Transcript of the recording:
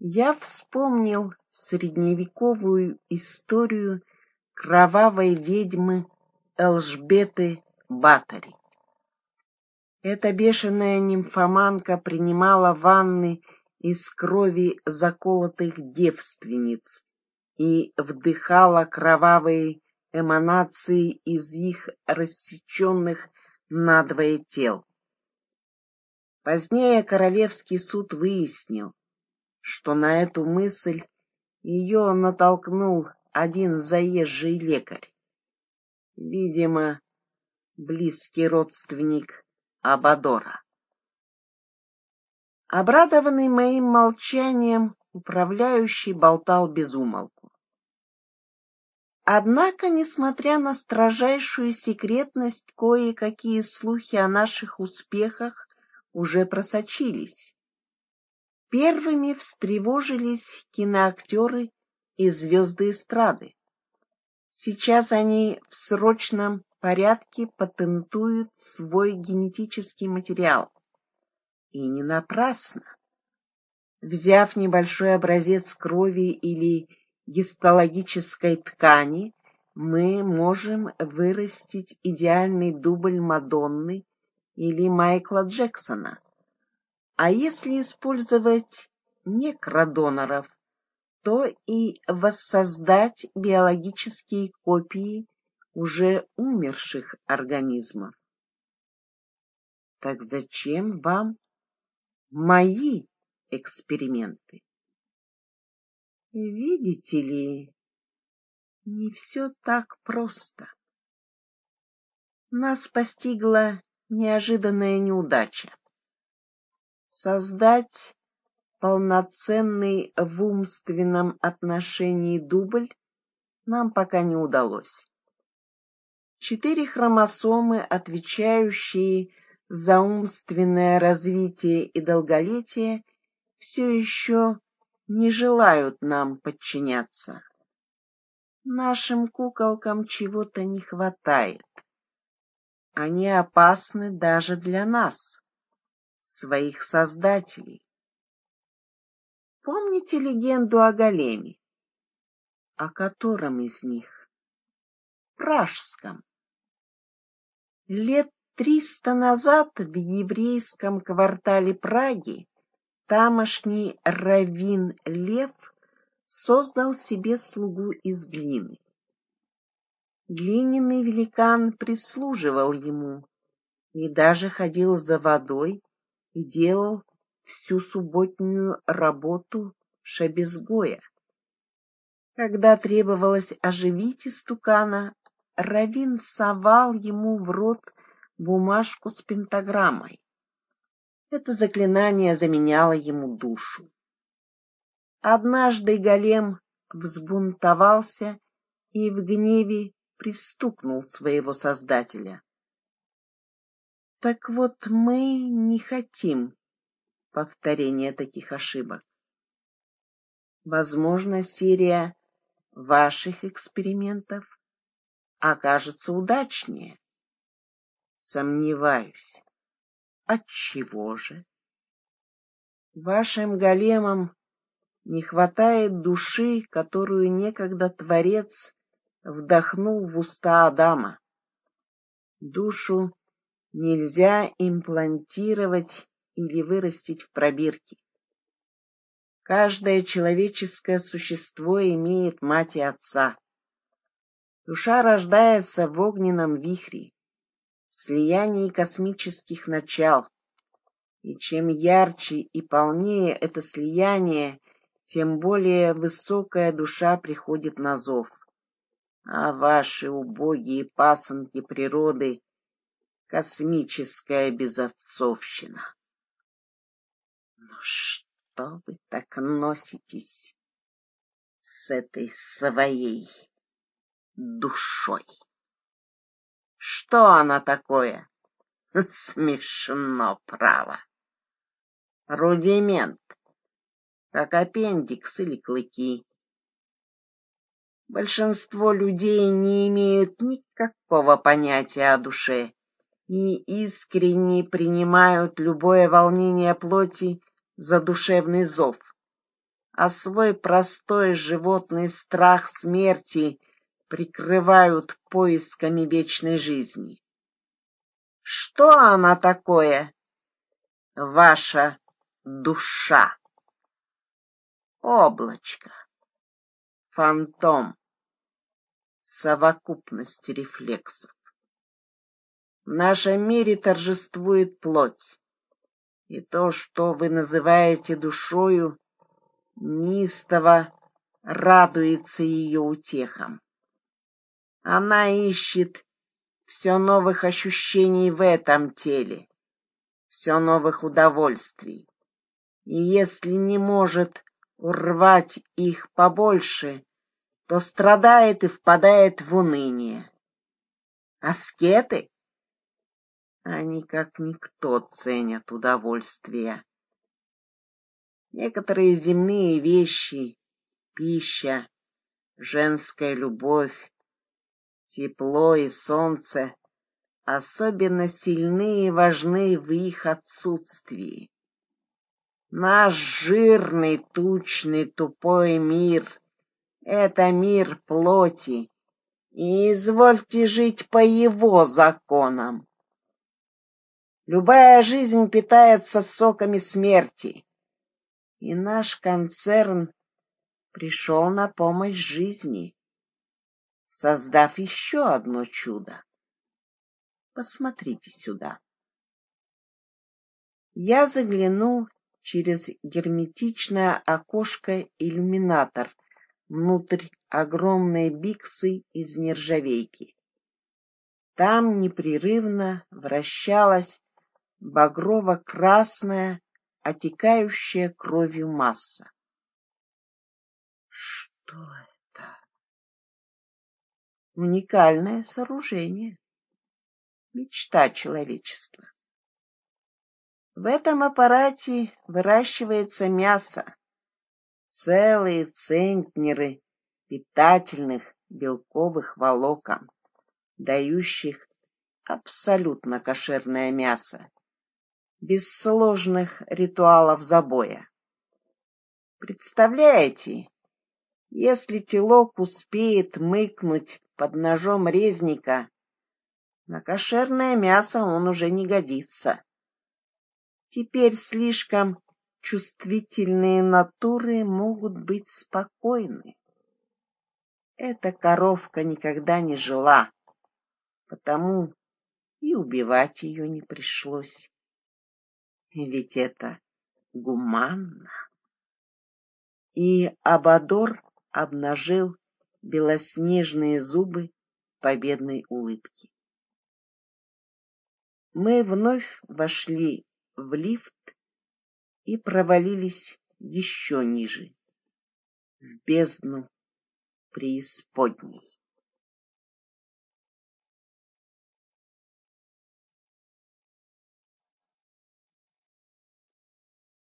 Я вспомнил средневековую историю кровавой ведьмы Элжбеты Батори. Эта бешеная нимфоманка принимала ванны из крови заколотых девственниц и вдыхала кровавые эманации из их рассеченных надвое тел. Позднее Королевский суд выяснил, что на эту мысль ее натолкнул один заезжий лекарь. Видимо, близкий родственник Абадора. Обрадованный моим молчанием, управляющий болтал без умолку. Однако, несмотря на строжайшую секретность, кое-какие слухи о наших успехах уже просочились. Первыми встревожились киноактеры и звезды эстрады. Сейчас они в срочном порядке патентуют свой генетический материал. И не напрасно. Взяв небольшой образец крови или гистологической ткани, мы можем вырастить идеальный дубль Мадонны или Майкла Джексона. А если использовать некродоноров, то и воссоздать биологические копии уже умерших организмов. Так зачем вам мои эксперименты? Видите ли, не все так просто. Нас постигла неожиданная неудача. Создать полноценный в умственном отношении дубль нам пока не удалось. Четыре хромосомы, отвечающие за умственное развитие и долголетие, все еще не желают нам подчиняться. Нашим куколкам чего-то не хватает. Они опасны даже для нас, своих создателей. Помните легенду о Големе? О котором из них? Пражском. Лет триста назад в еврейском квартале Праги тамошний раввин Лев создал себе слугу из глины. Глиняный великан прислуживал ему и даже ходил за водой и делал всю субботнюю работу шабезгоя. Когда требовалось оживить истукана, Равин совал ему в рот бумажку с пентаграммой. Это заклинание заменяло ему душу. Однажды голем взбунтовался и в гневе пристукнул своего создателя. Так вот мы не хотим повторения таких ошибок. Возможно, серия ваших экспериментов окажется удачнее. Сомневаюсь. Отчего же? Вашим големам не хватает души, которую некогда Творец вдохнул в уста Адама. Душу нельзя имплантировать или вырастить в пробирке. Каждое человеческое существо имеет мать и отца. Душа рождается в огненном вихре, слиянии космических начал. И чем ярче и полнее это слияние, тем более высокая душа приходит на зов. А ваши убогие пасынки природы — космическая безотцовщина. Но что вы так носитесь с этой своей душой? Что она такое? Смешно, право. Рудимент, как аппендикс или клыки. Большинство людей не имеют никакого понятия о душе и искренне принимают любое волнение плоти за душевный зов. а свой простой животный страх смерти прикрывают поисками вечной жизни. Что она такое, ваша душа? Облачко, фантом, совокупность рефлексов. В нашем мире торжествует плоть, и то, что вы называете душою, неистово радуется ее утехам. Она ищет все новых ощущений в этом теле, все новых удовольствий. И если не может урвать их побольше, то страдает и впадает в уныние. Аскеты? Они как никто ценят удовольствие. Некоторые земные вещи, пища, женская любовь, тепло и солнце особенно сильны и важны в их отсутствии. Наш жирный, тучный, тупой мир — это мир плоти, и извольте жить по его законам. Любая жизнь питается соками смерти, и наш концерн пришел на помощь жизни, создав еще одно чудо. Посмотрите сюда. Я заглянул через герметичное окошко-иллюминатор внутрь огромной биксы из нержавейки. Там непрерывно вращалась багрово-красная, отекающая кровью масса. Что это? Уникальное сооружение мечта человечества. В этом аппарате выращивается мясо, целые центнеры питательных белковых волокон, дающих абсолютно кошерное мясо, без сложных ритуалов забоя. Представляете, если телок успеет мыкнуть под ножом резника на кошерное мясо он уже не годится. Теперь слишком чувствительные натуры могут быть спокойны. Эта коровка никогда не жила, потому и убивать ее не пришлось. Ведь это гуманно. И Абадор обнажил белоснежные зубы победной улыбки. Мы вновь вошли в лифт и провалились еще ниже, в бездну преисподней.